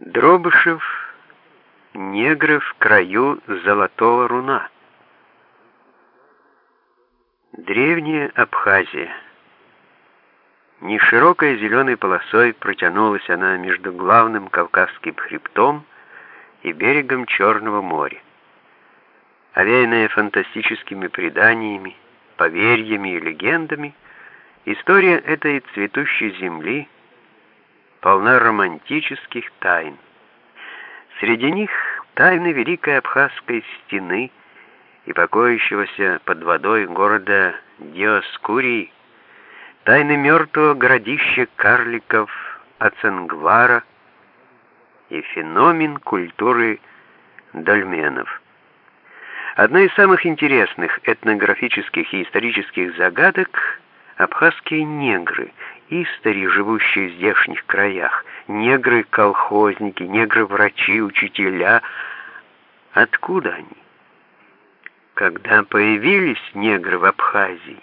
Дробышев, негры в краю золотого руна. Древняя Абхазия. Неширокой зеленой полосой протянулась она между главным Кавказским хребтом и берегом Черного моря. Овеянная фантастическими преданиями, поверьями и легендами, история этой цветущей земли — полна романтических тайн. Среди них тайны Великой Абхазской стены и покоящегося под водой города Диоскурии, тайны мертвого городища карликов Аценгвара и феномен культуры дольменов. Одна из самых интересных этнографических и исторических загадок — абхазские негры, истори, живущие в здешних краях, негры-колхозники, негры-врачи, учителя. Откуда они? Когда появились негры в Абхазии,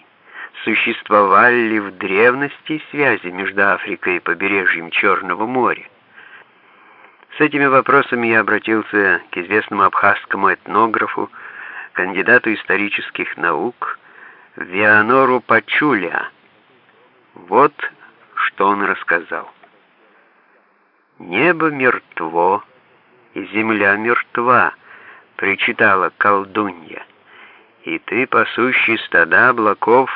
существовали ли в древности связи между Африкой и побережьем Черного моря? С этими вопросами я обратился к известному абхазскому этнографу, кандидату исторических наук Вианору Пачуля. Вот что он рассказал. «Небо мертво, и земля мертва», — причитала колдунья. «И ты, пасущий стада облаков,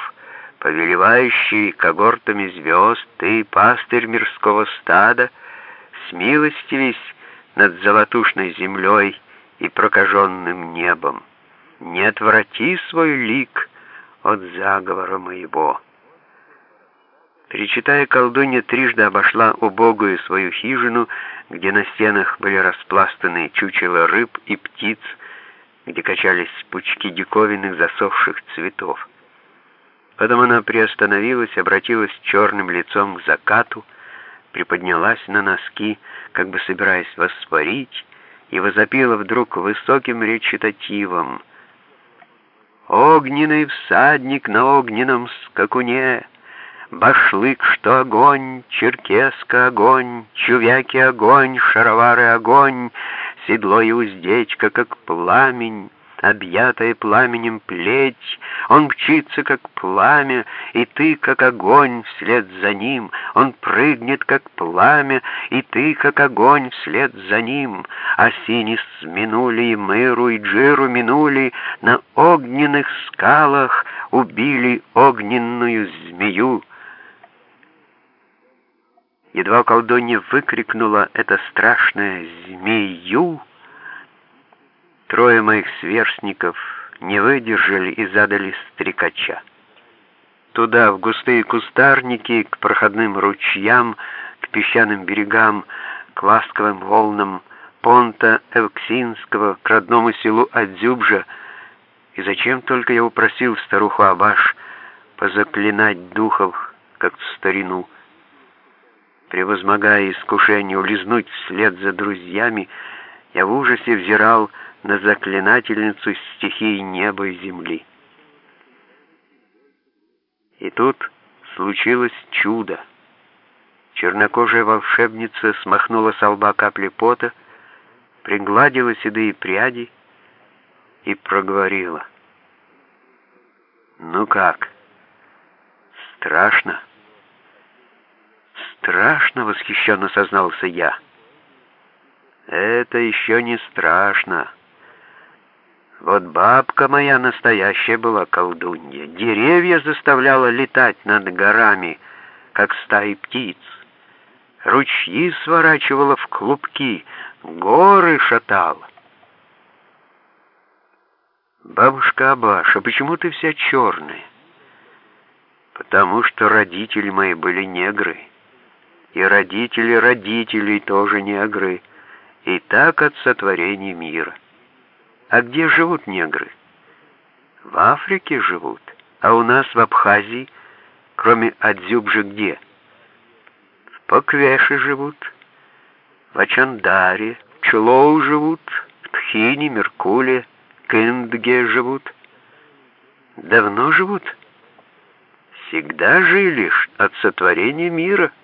повелевающий когортами звезд, ты, пастырь мирского стада, смилостивись над золотушной землей и прокаженным небом. Не отврати свой лик от заговора моего». Перечитая, колдунья трижды обошла убогую свою хижину, где на стенах были распластаны чучела рыб и птиц, где качались пучки диковинных засохших цветов. Потом она приостановилась, обратилась черным лицом к закату, приподнялась на носки, как бы собираясь воспарить, и возопила вдруг высоким речитативом. «Огненный всадник на огненном скакуне!» Башлык, что огонь, черкеска огонь, чувяки огонь, шаровары огонь, седло и уздечка, как пламень, объятая пламенем плеть, он мчится, как пламя, и ты, как огонь, вслед за ним, он прыгнет, как пламя, и ты, как огонь, вслед за ним, а синис минули, и мыру, и джиру минули, на огненных скалах убили огненную змею, Едва колдунья выкрикнула это страшное «змею», трое моих сверстников не выдержали и задали стрекача. Туда, в густые кустарники, к проходным ручьям, к песчаным берегам, к ласковым волнам понта Эвксинского, к родному селу Адзюбжа, и зачем только я упросил старуху Абаш позаклинать духов, как в старину, Превозмогая искушение улизнуть вслед за друзьями, я в ужасе взирал на заклинательницу стихий неба и земли. И тут случилось чудо. Чернокожая волшебница смахнула с лба капли пота, пригладила седые пряди и проговорила. «Ну как? Страшно?» Страшно!» — восхищенно сознался я. «Это еще не страшно. Вот бабка моя настоящая была колдунья. Деревья заставляла летать над горами, как стаи птиц. Ручьи сворачивала в клубки, горы шатала. «Бабушка Абаша, почему ты вся черная?» «Потому что родители мои были негры» и родители родителей тоже негры, и так от сотворения мира. А где живут негры? В Африке живут, а у нас в Абхазии, кроме Адзюбжи, где? В Поквеше живут, в Ачандаре, в Чулоу живут, в Тхине, Меркуле, Кындге живут. Давно живут? Всегда жили от сотворения мира —